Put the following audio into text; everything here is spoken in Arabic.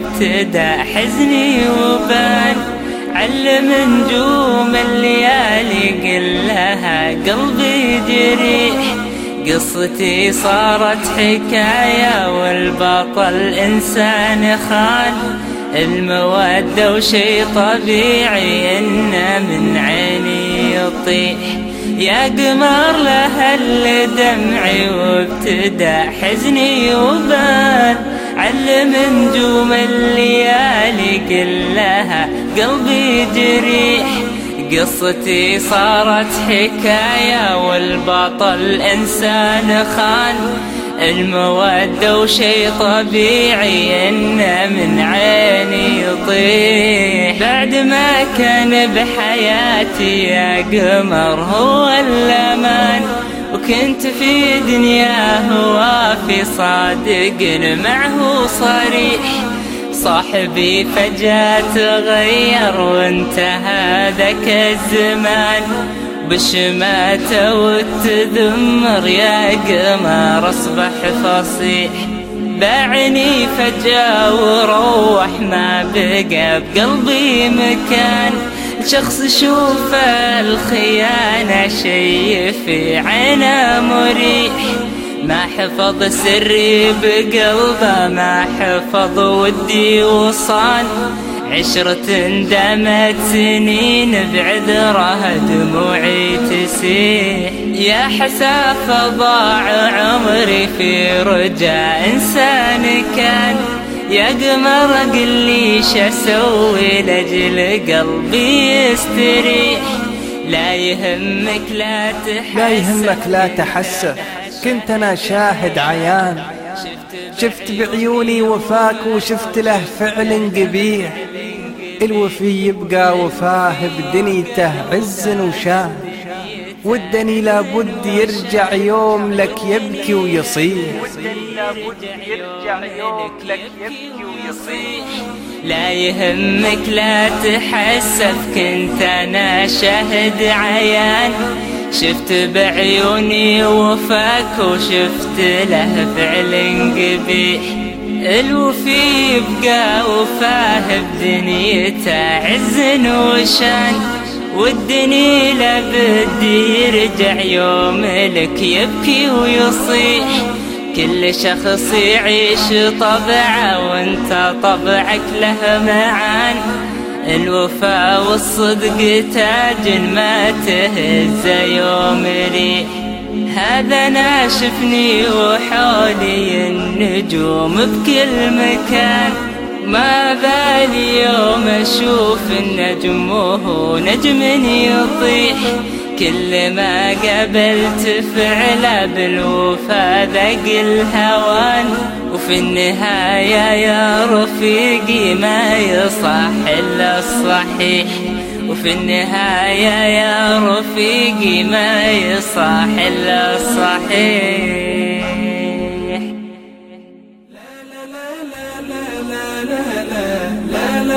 وابتدى حزني وبان علم نجوم الليالي قل لها قلبي جريح. قصتي صارت حكاية والبطل إنسان خان المودة وشي طبيعي إنه من عيني يطيح. يا قمر لهل دمعي وابتدى حزني وبان علم نجوم الليالي كلها. قلبي جريح قصتي صارت حكاية والبطل إنسان خان. المودة وشي طبيعي إنه من عيني يطيح. بعد ما كان بحياتي يا قمر هو الأمان. وكنت في دنياه وافي صادق معه صريح. صاحبي فجأة تغير وانتهى ذاك الزمان. بشماته والتذمر يا قمر أصبح فصيح. باعني فجأة وروح ما بقى بقلبي مكان. شخص شوف الخيانة شي في عينه مريح. ما حفظ سري بقلبه ما حفظ ضودي وصان. عشرة دامت سنين بعذره دموعي تسيح. يا حساف ضاع عمري في رجاء إنسان كان. يا قمر قل لي أسوي لأجل قلبي يستريح؟ لا يهمك لا تحسف لا يهمك لا تحسف كنت أنا شاهد عيان. شفت بعيوني وفاك وشفت له فعل قبيح. الوفي يبقى وفاه بدنيته عز وشان. ودني لابد يرجع يوم لك يبكي ويصيح. ودني لابد يرجع يوم لك يبكي ويصيح. لا يهمك لا تحسف كنت أنا شاهد عيان. شفت بعيوني وفاك وشفت له فعل قبيح. الوفي يبقى وفاه بدنيته عز وشان. والدني لابد يرجع يوم لك يبكي ويصيح. كل شخص يعيش طبعه وانت طبعك له معان. الوفاء والصدق تاج ما تهز يوم ريح هذا ناشفني وحولي النجوم بكل مكان. ما بالي يوم أشوف النجم وهو نجم يطيح. كل ما قبلت فعله بالوفا ذق الهوان. وفي النهاية يا رفيقي ما يصح إلا الصحيح. وفي النهاية يا رفيقي ما يصح إلا الصحيح.